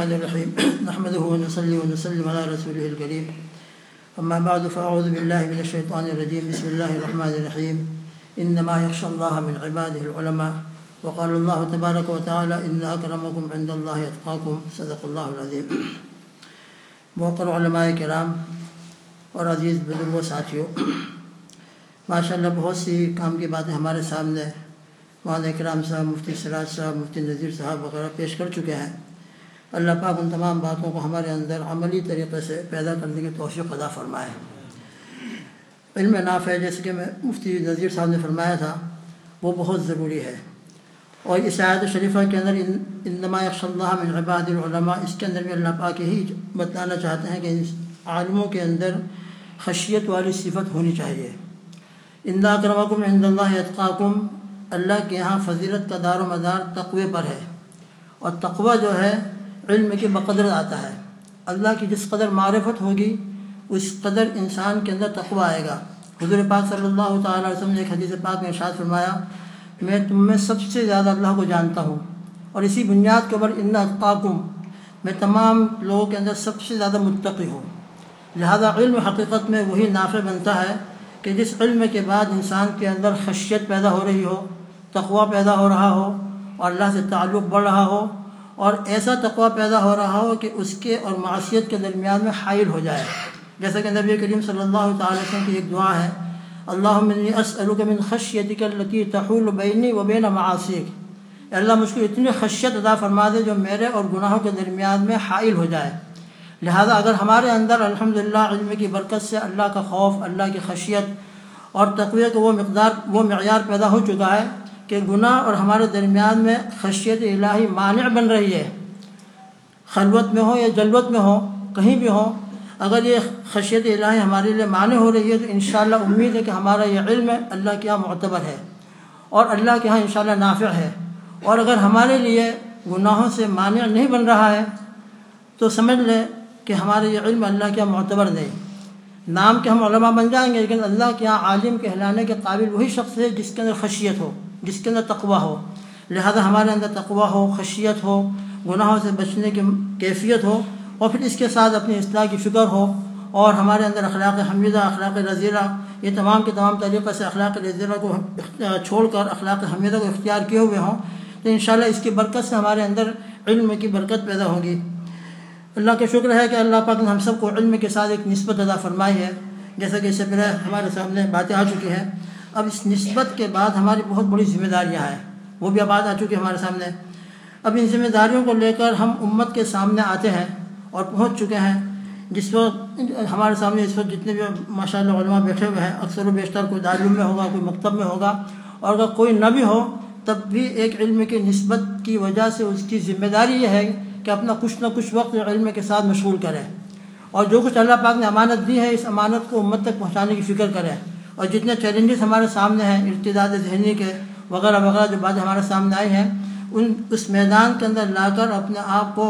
الرحمن الرحيم. نحمده ونصلي ونسلم على رسوله الكريم. أما بعد، فأعوذ بالله من الشيطان الرجيم. بسم الله الرحمن الرحيم. إنما يخشى الله من عباده العلماء. وقال الله تبارك وتعالى إن أكرمكم عند الله يتقاكم صدق الله العظيم. موقر علماء کرام اور عزیز بزرگ و ساتھیوں ماشاء اللہ بہت سی کام کی باتیں ہمارے سامنے مولانا اکرام صاحب، مفتی سراج صاحب، مفتی نذیر صاحب وغیرہ پیش کر چکے ہیں۔ اللہ پاک ان تمام باتوں کو ہمارے اندر عملی طریقے سے پیدا کرنے کی توفیق ادا فرمائے۔ علم نافع، جیسے کہ میں مفتی نذیر صاحب نے فرمایا تھا، وہ بہت ضروری ہے۔ اور اس آیت شریفہ کے اندر انما یکش اللہ من عباد العلماء، اس کے اندر بھی اللہ پاک یہی بتانا چاہتے ہیں کہ عالموں کے اندر خشیت والی صفت ہونی چاہیے۔ اندا کرمکم عند اللہ اتقاکم اللہ کے یہاں فضیلت کا دار و مدار تقوی پر ہے۔ اور تقوی جو ہے علم کے بقدر آتا ہے۔ اللہ کی جس قدر معرفت ہوگی، اس قدر انسان کے اندر تقوی آئے گا۔ حضور پاک صلی اللہ تعالیٰ علیہ وسلم نے ایک حدیث پاک میں ارشاد فرمایا، میں تم میں سب سے زیادہ اللہ کو جانتا ہوں۔ اور اسی بنیاد کے اوپر ان اتقاکم، میں تمام لوگوں کے اندر سب سے زیادہ متقی ہوں۔ لہذا علم حقیقت میں وہی نافع بنتا ہے کہ جس علم کے بعد انسان کے اندر خشیت پیدا ہو رہی ہو، تقوی پیدا ہو رہا ہو، اور اللہ سے تعلق بڑھ رہا ہو اور ایسا تقوی پیدا ہو رہا ہو کہ اس کے اور معاشیت کے درمیان میں حائل ہو جائے۔ جیسا کہ نبی کریم صلی اللہ تعالی وسلم کی ایک دعا ہے اللہ اسألک من خشیتک التي تحول بینی و بین معاصیک اللہ، مجھ کو اتنی خشیت ادا فرما دے جو میرے اور گناہوں کے درمیان میں حائل ہو جائے۔ لہذا اگر ہمارے اندر الحمدللہ علم کی برکت سے اللہ کا خوف، اللہ کی خشیت اور تقوی کا وہ مقدار، وہ معیار پیدا ہو چکا ہے کہ گناہ اور ہمارے درمیان میں خشیت الہی مانع بن رہی ہے۔ خلوت میں ہو یا جلوت میں ہو، کہیں بھی ہو، اگر یہ خشیت الہی ہمارے لیے معنی ہو رہی ہے تو انشاءاللہ امید ہے کہ ہمارا یہ علم اللہ کے یہاں معتبر ہے اور اللہ کے یہاں انشاءاللہ نافع ہے۔ اور اگر ہمارے لیے گناہوں سے مانع نہیں بن رہا ہے تو سمجھ لیں کہ ہمارے یہ علم اللہ کے یہاں معتبر نہیں۔ نام کے ہم علماء بن جائیں گے، لیکن اللہ کے یہاں عالم کہلانے کے قابل وہی شخص ہے جس کے اندر خشیت ہو۔ جس کے اندر تقوی ہو۔ لہذا ہمارے اندر تقوی ہو، خشیت ہو، گناہوں سے بچنے کی کیفیت ہو اور پھر اس کے ساتھ اپنی اصلاح کی فکر ہو اور ہمارے اندر اخلاق حمیدہ، اخلاق رضیرہ یہ تمام کے تمام طریقے سے اخلاق رضیرہ کو چھوڑ کر اخلاق حمیدہ کو اختیار کیے ہوئے ہوں تو انشاءاللہ اس کی برکت سے ہمارے اندر علم کی برکت پیدا ہوگی۔ اللہ کا شکر ہے کہ اللہ پاک نے ہم سب کو علم کے ساتھ ایک نسبت ادا فرمائی ہے۔ جیسا کہ اس سے پہلے ہمارے سامنے باتیں آ چکی ہیں۔ اب اس نسبت کے بعد ہماری بہت بڑی ذمہ داریاں ہیں۔ وہ بھی اب آ چکی ہے ہمارے سامنے۔ اب ان ذمہ داریوں کو لے کر ہم امت کے سامنے آتے ہیں اور پہنچ چکے ہیں۔ جس وقت ہمارے سامنے اس وقت جتنے بھی ماشاء اللہ علماء بیٹھے ہوئے ہیں، اکثر و بیشتر کوئی دارالعلوم میں ہوگا، کوئی مکتب میں ہوگا۔ اور اگر کوئی نہ بھی ہو، تب بھی ایک علم کی نسبت کی وجہ سے اس کی ذمہ داری یہ ہے کہ اپنا کچھ نہ کچھ وقت علم کے ساتھ مشغول کرے۔ اور جو کچھ اللہ پاک نے امانت دی ہے، اس امانت کو امت تک پہنچانے کی فکر کرے۔ اور جتنے چیلنجز ہمارے سامنے ہیں، ارتداد ذہنی کے وغیرہ وغیرہ جو باتیں ہمارے سامنے آئی ہیں، ان اس میدان کے اندر لا کر اپنے آپ کو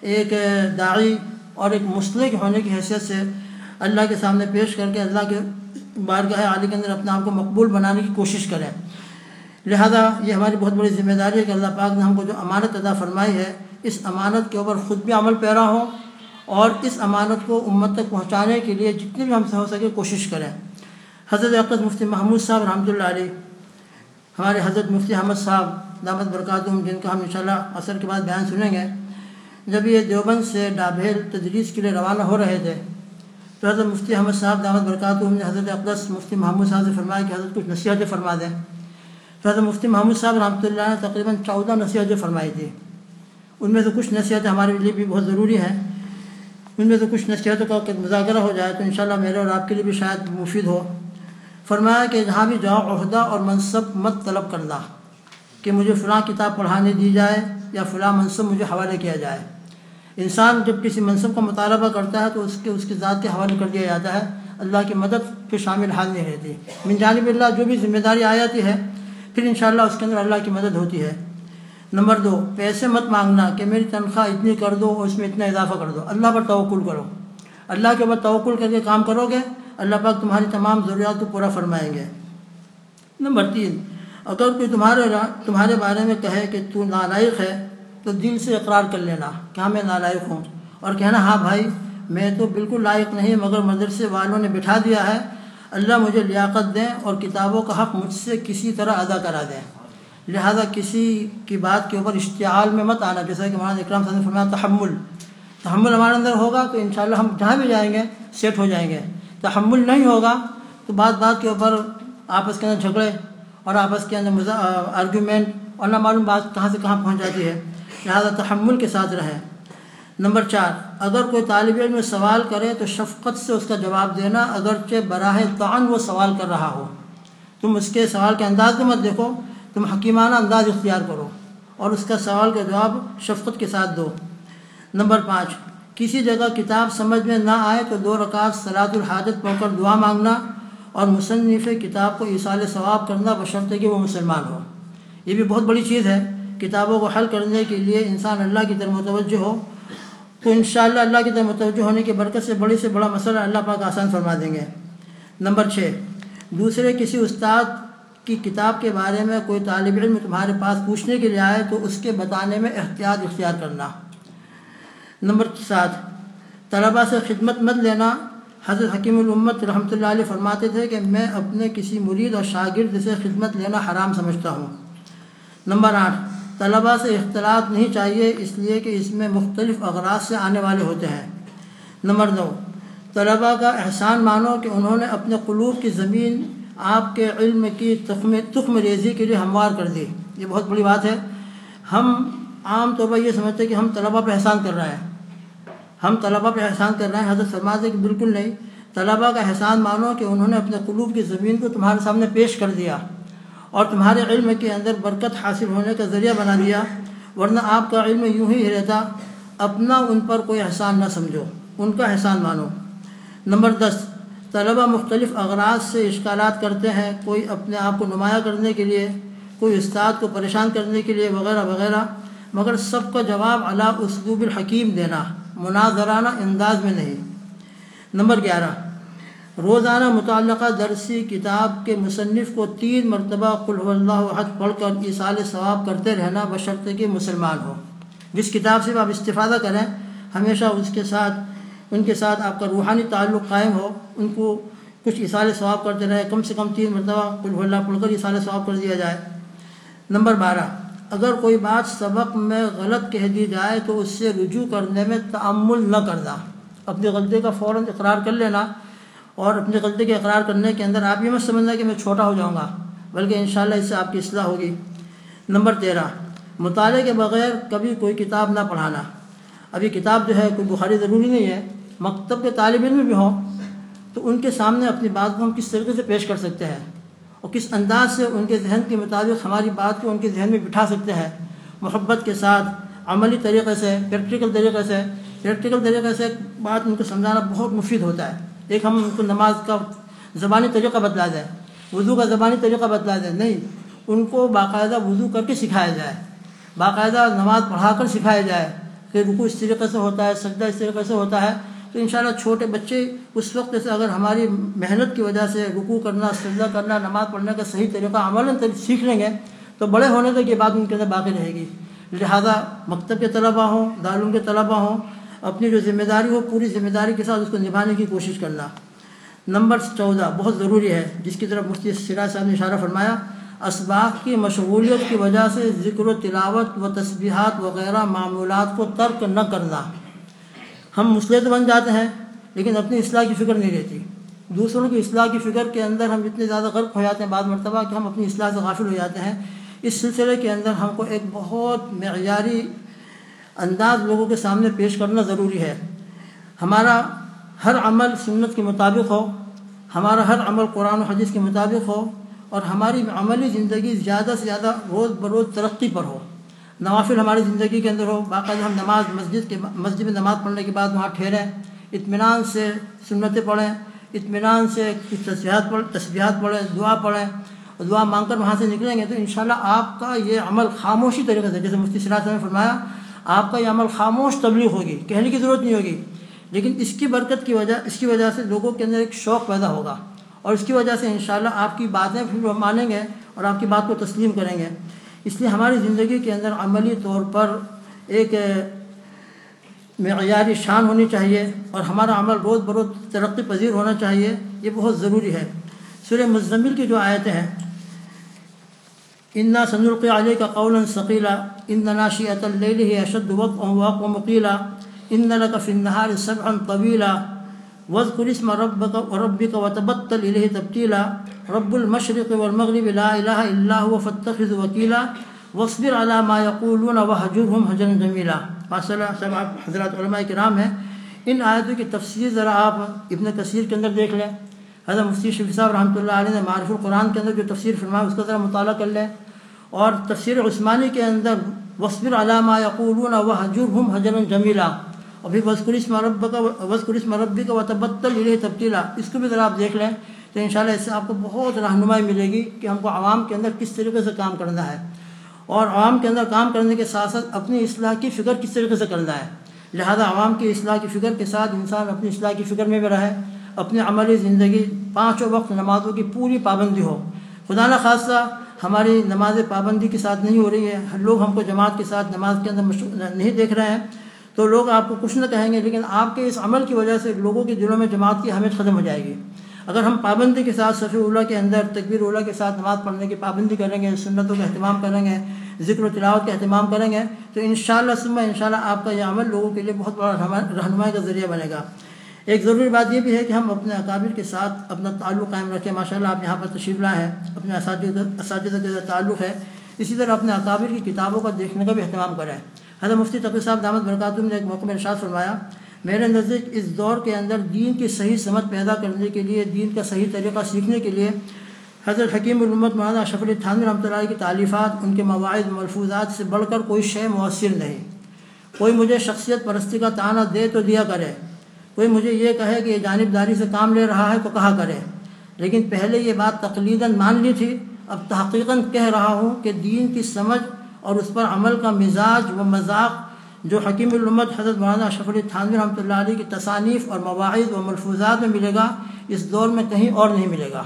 ایک داعی اور ایک مسلک ہونے کی حیثیت سے اللہ کے سامنے پیش کر کے اللہ کے بارگاہ عالی کے اندر اپنے آپ کو مقبول بنانے کی کوشش کریں۔ لہذا یہ ہماری بہت بڑی ذمہ داری ہے کہ اللہ پاک نے ہم کو جو امانت ادا فرمائی ہے، اس امانت کے اوپر خود بھی عمل پیرا ہو اور اس امانت کو امت تک پہنچانے کے لیے جتنی بھی ہم سے ہو سکے کوشش کریں۔ حضرت اقدس مفتی محمود صاحب رحمۃ اللہ علیہ، ہمارے حضرت مفتی احمد صاحب، دامت برکاتم جن کا ہم انشاءاللہ عصر کے بعد بیان سنیں گے۔ جب یہ دیوبند سے ڈابھیل تدریس کے لیے روانہ ہو رہے تھے، تو حضرت مفتی احمد صاحب، دامت برکاتم نے حضرت اقدس مفتی محمود صاحب سے فرمایا کہ حضرت کچھ نصیحتیں فرما دیں۔ تو حضرت مفتی محمود صاحب رحمۃ اللہ نے تقریباً چودہ نصیحتیں فرمائی تھی۔ ان میں سے کچھ نصیحتیں ہمارے لیے بھی بہت ضروری ہیں۔ ان میں سے کچھ نصیحتوں کا مذاکرہ ہو جائے تو انشاءاللہ میرے اور آپ کے لیے بھی شاید مفید ہو۔ فرمایا کہ جہاں بھی جاؤ عہدہ اور منصب مت طلب کرنا کہ مجھے فلاں کتاب پڑھانے دی جائے یا فلاں منصب مجھے حوالے کیا جائے۔ انسان جب کسی منصب کا مطالبہ کرتا ہے تو اس کے، اس کی ذات کے حوالے کر دیا جاتا ہے۔ اللہ کی مدد پھر شامل حال نہیں رہتی۔ من جانب اللہ جو بھی ذمہ داری آ جاتی ہے، پھر انشاءاللہ اس کے اندر اللہ کی مدد ہوتی ہے۔ نمبر دو، پیسے مت مانگنا کہ میری تنخواہ اتنی کر دو اور اس میں اتنا اضافہ کر دو۔ اللہ پر توقل کرو۔ اللہ کے اوپر توقل کر کے کام کرو گے اللہ پاک تمہاری تمام ضروریات کو پورا فرمائیں گے۔ نمبر تین، اگر کوئی تمہارے تمہارے بارے میں کہے کہ تو نالائق ہے، تو دل سے اقرار کر لینا کہ ہاں میں نالائق ہوں۔ اور کہنا ہاں بھائی، میں تو بالکل لائق نہیں، مگر مدرسے والوں نے بٹھا دیا ہے۔ اللہ مجھے لیاقت دیں اور کتابوں کا حق مجھ سے کسی طرح ادا کرا دیں۔ لہذا کسی کی بات کے اوپر اشتعال میں مت آنا، جیسا کہ مولانا اکرام صاحب نے فرمایا، تحمل۔ تحمل ہمارے اندر ہوگا تو انشاءاللہ ہم جہاں بھی جائیں گے، سیٹ ہو جائیں گے۔ تحمل نہیں ہوگا تو بات بات کے اوپر آپس کے اندر جھگڑے اور آپس کے اندر آرگیومنٹ اور نہ معلوم بات کہاں سے کہاں پہنچ جاتی ہے۔ لہٰذا تحمل کے ساتھ رہیں نمبر چار، اگر کوئی طالب علم سوال کرے تو شفقت سے اس کا جواب دینا اگرچہ براہ تعان وہ سوال کر رہا ہو۔ تم اس کے سوال کے انداز کو مت دیکھو، تم حکیمانہ انداز اختیار کرو اور اس کا سوال کا جواب شفقت کے ساتھ دو۔ نمبر پانچ کسی جگہ کتاب سمجھ میں نہ آئے تو دو رکعت صلاۃ الحاجت پڑھ کر دعا مانگنا اور مصنف کتاب کو اصال ثواب کرنا بشرط کہ وہ مسلمان ہو۔ یہ بھی بہت بڑی چیز ہے۔ کتابوں کو حل کرنے کے لیے انسان اللہ کی طرف متوجہ ہو۔ تو انشاءاللہ اللہ کی طرف متوجہ ہونے کی برکت سے بڑی سے بڑا مسئلہ اللہ پاک آسان فرما دیں گے۔ نمبر چھ، دوسرے کسی استاد کی کتاب کے بارے میں کوئی طالب علم تمہارے پاس پوچھنے کے لیے آئے تو اس کے بتانے میں احتیاط اختیار کرنا۔ نمبر سات، طلباء سے خدمت مت لینا۔ حضرت حکیم الامت رحمۃ اللہ علیہ فرماتے تھے کہ میں اپنے کسی مرید اور شاگرد سے خدمت لینا حرام سمجھتا ہوں۔ نمبر آٹھ، طلباء سے اختلاط نہیں چاہیے، اس لیے کہ اس میں مختلف اغراض سے آنے والے ہوتے ہیں۔ نمبر نو، طلباء کا احسان مانو کہ انہوں نے اپنے قلوب کی زمین آپ کے علم کی تخم تخم ریزی کے لیے ہموار کر دی۔ یہ بہت بڑی بات ہے۔ ہم عام طور پر یہ سمجھتے ہیں کہ ہم طلباء پہ احسان کر رہے ہیں۔ ہم طلباء پہ احسان کر رہے ہیں، حضرت فرماتے کہ بالکل نہیں۔ طلباء کا احسان مانو کہ انہوں نے اپنے قلوب کی زمین کو تمہارے سامنے پیش کر دیا اور تمہارے علم کے اندر برکت حاصل ہونے کا ذریعہ بنا دیا، ورنہ آپ کا علم یوں ہی رہتا، اپنا ان پر کوئی احسان نہ سمجھو۔ ان کا احسان مانو۔ نمبر دس، طلباء مختلف اغراض سے اشکالات کرتے ہیں، کوئی اپنے آپ کو نمایاں کرنے کے لیے، کوئی استاد کو پریشان کرنے کے لیے، وغیرہ وغیرہ۔ مگر سب کا جواب علا اسلوب الحکیم دینا۔ مناظرانہ انداز میں نہیں۔ نمبر گیارہ، روزانہ متعلقہ درسی کتاب کے مصنف کو تین مرتبہ قل اللہ حد پڑھ کر اصال ثواب کرتے رہنا بشرط کہ مسلمان ہو۔ جس کتاب سے آپ استفادہ کریں، ہمیشہ اس کے ساتھ، ان کے ساتھ آپ کا روحانی تعلق قائم ہو۔ ان کو کچھ اصال ثواب کرتے رہے، کم سے کم تین مرتبہ قل اللہ پڑھ کر اصال ثواب کر دیا جائے۔ نمبر بارہ اگر کوئی بات سبق میں غلط کہہ دی جائے تو اس سے رجوع کرنے میں تعمل نہ کرنا۔ اپنی غلطی کا فوراً اقرار کر لینا اور اپنی غلطی کے اقرار کرنے کے اندر آپ یہ مت سمجھنا کہ میں چھوٹا ہو جاؤں گا، بلکہ انشاءاللہ اس سے آپ کی اصلاح ہوگی۔ نمبر تیرہ، مطالعے کے بغیر کبھی کوئی کتاب نہ پڑھانا۔ ابھی کتاب جو ہے کوئی بخاری ضروری نہیں ہے، مکتب کے طالب علم بھی ہوں تو ان کے سامنے اپنی بات کو ہم کس طریقے سے پیش کر سکتے ہیں؟ اور کس انداز سے ان کے ذہن کے مطابق ہماری بات کو ان کے ذہن میں بٹھا سکتے ہیں۔ محبت کے ساتھ، عملی طریقے سے پریکٹیکل طریقے سے۔ پریکٹیکل طریقے سے بات ان کو سمجھانا بہت مفید ہوتا ہے۔ ایک ہم ان کو نماز کا زبانی طریقہ بدلا دیں، وضو کا زبانی طریقہ بدلا دیں۔ نہیں، ان کو باقاعدہ وضو کر کے سکھایا جائے۔ باقاعدہ نماز پڑھا کر سکھایا جائے کہ رکو اس طریقے سے ہوتا ہے، سجدہ اس طریقے سے ہوتا ہے۔ تو انشاءاللہ چھوٹے بچے اس وقت سے اگر ہماری محنت کی وجہ سے رکوع کرنا، سجدہ کرنا، نماز پڑھنے کا صحیح طریقہ عمل سیکھ لیں گے، تو بڑے ہونے تک یہ بات ان کے اندر باقی رہے گی۔ لہذا مکتب کے طلباء ہوں، دارالعلوم کے طلباء ہوں، اپنی جو ذمہ داری ہو، پوری ذمہ داری کے ساتھ اس کو نبھانے کی کوشش کرنا۔ نمبر چودہ، بہت ضروری ہے، جس کی طرف مفتی سراج صاحب نے اشارہ فرمایا، اسباق کی مشغولیت کی وجہ سے ذکر و تلاوت و تسبیحات وغیرہ معمولات کو ترک نہ کرنا۔ ہم مسلط بن جاتے ہیں، لیکن اپنی اصلاح کی فکر نہیں رہتی۔ دوسروں کی اصلاح کی فکر کے اندر ہم اتنے زیادہ غرق ہو جاتے ہیں بعض مرتبہ کہ ہم اپنی اصلاح سے غافل ہو جاتے ہیں۔ اس سلسلے کے اندر ہم کو ایک بہت معیاری انداز لوگوں کے سامنے پیش کرنا ضروری ہے۔ ہمارا ہر عمل سنت کے مطابق ہو، ہمارا ہر عمل قرآن و حدیث کے مطابق ہو، اور ہماری عملی زندگی زیادہ سے زیادہ روز بروز ترقی پر ہو۔ نوافل ہماری زندگی کے اندر ہو، باقاعدہ ہم نماز، مسجد کے، مسجد میں نماز پڑھنے کے بعد وہاں ٹھہریں اطمینان سے سنتیں پڑھیں، اطمینان سے کچھ تصویحات پڑھ تصویحات پڑھیں، دعا پڑھیں، اور دعا مانگ کر وہاں سے نکلیں گے تو انشاءاللہ آپ کا یہ عمل خاموشی طریقے سے، جیسے مفتی صلاح نے فرمایا، آپ کا یہ عمل خاموش تبلیغ ہوگی، کہنے کی ضرورت نہیں ہوگی، لیکن اس کی برکت کی وجہ، اس کی وجہ سے لوگوں کے اندر ایک شوق پیدا ہوگا، اور اس کی وجہ سے انشاءاللہ آپ کی باتیں پھر وہ مانیں گے اور آپ کی بات کو تسلیم کریں گے۔ اس لیے ہماری زندگی کے اندر عملی طور پر ایک معیاری شان ہونی چاہیے اور ہمارا عمل روز بروز ترقی پذیر ہونا چاہیے، یہ بہت ضروری ہے۔ سورہ مزمل کی جو آیتیں ہیں، انا سنلقی علیہ کا قول ثقیلا ان ناشیت اللیل ہی اشد وقت واق و مقیلا ان لك في النهار سبعا طويلا واذكر اسم ربك وربك وتبتل إليه تبتيلا. رب المشرق والمغرب لا إله إلا هو فاتخذ وكيلا. واصبر على ما يقولون وهجرهم هجرا جميلا. ماشاء سب آپ حضرات علماء کرام ہیں. ان آیتوں کی تفسیر ذرا آپ ابن کثیر کے اندر دیکھ لیں. حضرت مفتی شفی صاحب رحمۃ اللہ علیہ نے معرف القرآن کے اندر جو تفسیر فرمایا اس کا ذرا مطالعہ کر لیں. اور تفسیر عثمانی کے اندر وصبر علامہ یقولون وحجرهم حجرا جمیلا اور پھر وسکر اسم رب کا وسکر اسم ربی کا وتبتل الہ تبدیلا اس کو بھی ذرا آپ دیکھ لیں تو انشاءاللہ اس سے آپ کو بہت رہنمائی ملے گی کہ ہم کو عوام کے اندر کس طریقے سے کام کرنا ہے۔ اور عوام کے اندر کام کرنے کے ساتھ ساتھ اپنی اصلاح کی فکر کس طریقے سے کرنا ہے۔ لہذا عوام کی اصلاح کی فکر کے ساتھ انسان اپنی اصلاح کی فکر میں بھی رہے، اپنی عملی زندگی پانچوں وقت نمازوں کی پوری پابندی ہو۔ خدا نہ خاصہ، ہماری نماز پابندی کے ساتھ نہیں ہو رہی ہے۔ لوگ ہم کو جماعت کے ساتھ نماز کے اندر نہیں دیکھ رہے ہیں۔ تو لوگ آپ کو کچھ نہ کہیں گے، لیکن آپ کے اس عمل کی وجہ سے لوگوں کے دلوں میں جماعت کی اہمیت ختم ہو جائے گی۔ اگر ہم پابندی کے ساتھ صفی اللہ کے اندر تکبیر اللہ کے ساتھ نماز پڑھنے کی پابندی کریں گے، سنتوں کا اہتمام کریں گے، ذکر و تلاوت کا اہتمام کریں گے، تو ان شاء اللہ سما ان شاء اللہ آپ کا یہ عمل لوگوں کے لیے بہت بڑا رہنمائی کا ذریعہ بنے گا۔ ایک ضروری بات یہ بھی ہے کہ ہم اپنے اکابر کے ساتھ اپنا تعلق قائم رکھیں۔ ماشاء اللہ آپ یہاں پر تشریف لائے ہیں، اپنے اساتذہ اساتذہ کے تعلق ہے۔ اسی طرح اپنے اکابر کی کتابوں کا دیکھنے کا بھی اہتمام کریں۔ حضرت مفتی تقی صاحب دامت برکاتم نے ایک موقع میں ارشاد فرمایا، میرے نزدیک اس دور کے اندر دین کی صحیح سمجھ پیدا کرنے کے لیے، دین کا صحیح طریقہ سیکھنے کے لیے حضرت حکیم الامت مولانا اشف علی تھانوی رحمۃ اللہ کی تعلیفات ان کے مواعظ، ملفوظات سے بڑھ کر کوئی شے مؤثر نہیں۔ کوئی مجھے شخصیت پرستی کا تانا دے تو دیا کرے۔ کوئی مجھے یہ کہے کہ یہ جانبداری سے کام لے رہا ہے تو کہا کرے۔ لیکن پہلے یہ بات تقلیداً مان لی تھی۔ اب تحقیقاً کہہ رہا ہوں کہ دین کی سمجھ اور اس پر عمل کا مزاج و مذاق جو حکیم الامت حضرت مولانا اشرف تھانوی رحمۃ اللہ علیہ کی تصانیف اور مواعظ و ملفوظات میں ملے گا، اس دور میں کہیں اور نہیں ملے گا۔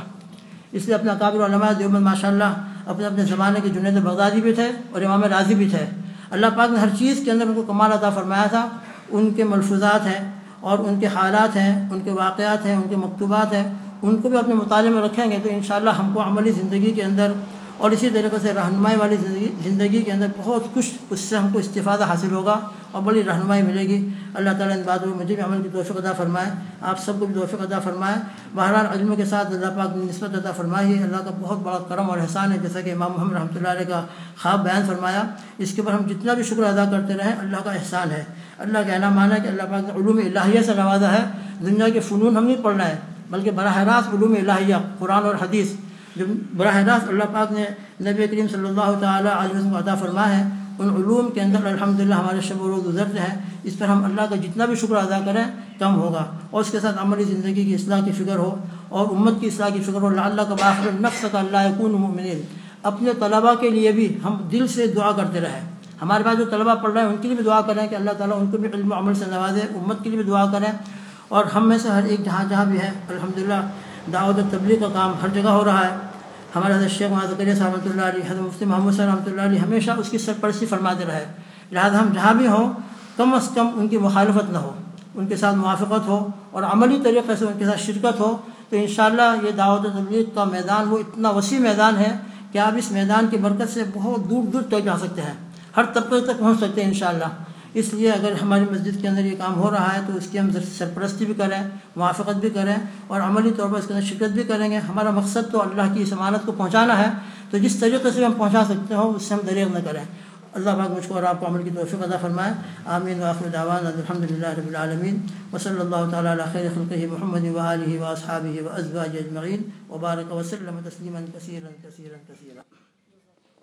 اس لیے اپنے اکابر علماء دیوبند ماشاء اللہ اپنے اپنے زمانے کے جنید بغدادی بھی تھے اور امام راضی بھی تھے۔ اللہ پاک نے ہر چیز کے اندر ان کو کمال عطا فرمایا تھا۔ ان کے ملفوظات ہیں اور ان کے حالات ہیں، ان کے واقعات ہیں، ان کے مکتوبات ہیں۔ ان کو بھی اپنے مطالعے میں رکھیں گے تو انشاءاللہ ہم کو عملی زندگی کے اندر اور اسی طریقے سے رہنمائی والی زندگی زندگی کے اندر بہت کچھ اس سے ہم کو استفادہ حاصل ہوگا اور بڑی رہنمائی ملے گی۔ اللہ تعالیٰ ان باتوں میں مجھے بھی عمل کی توفیق ادا فرمائے۔ آپ سب کو بھی توفیق ادا فرمائے۔ بہرحال علم کے ساتھ اللہ پاک نے نسبت ادا فرمائی ہے۔ اللہ کا بہت بڑا کرم اور احسان ہے، جیسا کہ امام محمد رحمۃ اللہ علیہ کا خواب بیان فرمایا۔ اس کے اوپر ہم جتنا بھی شکر ادا کرتے رہیں، اللہ کا احسان ہے۔ اللہ کا مانا ہے کہ اللہ پاک نے علوم الہیہ سے نوازا ہے۔ دنیا کے فنون ہم نہیں پڑھنا ہے بلکہ براہ راست علوم الہیہ، قرآن اور حدیث۔ جو براہ راست اللہ پاک نے نبی کریم صلی اللہ تعالیٰ علیہ وسلم کو عطا فرما ہے، ان علوم کے اندر الحمد للہ ہمارے شب و روز گزرتے ہیں، اس پر ہم اللہ کا جتنا بھی شکر ادا کریں، کم ہوگا۔ اور اس کے ساتھ عملی زندگی کی اصلاح کی فکر ہو، اور امت کی اصلاح کی فکر ہو اللہ کا باخر النفس کا اللہ کن ممن اپنے طلباء کے لیے بھی ہم دل سے دعا کرتے رہیں۔ ہمارے پاس جو طلباء پڑھ رہے ہیں، ان کے لیے بھی دعا کریں کہ اللہ تعالیٰ ان کو بھی علم و عمل سے نوازے، امت کے لیے بھی دعا کریں۔ اور ہم میں سے ہر ایک جہاں جہاں بھی ہے الحمد للہ دعوت تبلیغ کا کام ہر جگہ ہو رہا ہے۔ ہمارے حضرت شیخ محمد صاحب رحمۃ اللہ علیہ، حضرت مفتی محمد صاحب رحمۃ اللہ علیہ ہمیشہ اس کی سرپرستی فرماتے رہے۔ لہٰذا ہم جہاں بھی ہوں، کم از کم ان کی مخالفت نہ ہو، ان کے ساتھ موافقت ہو اور عملی طریقے سے ان کے ساتھ شرکت ہو۔ تو انشاءاللہ یہ دعوت و تبلیغ کا میدان، وہ اتنا وسیع میدان ہے کہ آپ اس میدان کی برکت سے بہت دور دور تک جا سکتے ہیں۔ ہر طبقے تک پہنچ سکتے ہیں انشاءاللہ۔ اس لیے اگر ہماری مسجد کے اندر یہ کام ہو رہا ہے تو اس کی ہم سرپرستی بھی کریں، موافقت بھی کریں اور عملی طور پر اس کے اندر شرکت بھی کریں گے۔ ہمارا مقصد تو اللہ کی اس ضمانت کو پہنچانا ہے، تو جس طریقے سے ہم پہنچا سکتے ہوں، اس سے ہم دریغ نہ کریں۔ اللہ پاک مجھ کو اور آپ کو عمل کی توفیق ادا فرمائے۔ آمین واخر دعوان الحمد للہ رب العالمین۔ وصلی اللہ تعالیٰ علیہ خیر خلقہ محمد و علیہ و اصحابہ و ازواج اجمعین۔ وبارک وسلم تسلیما کثیرا کثیرا کثیرا۔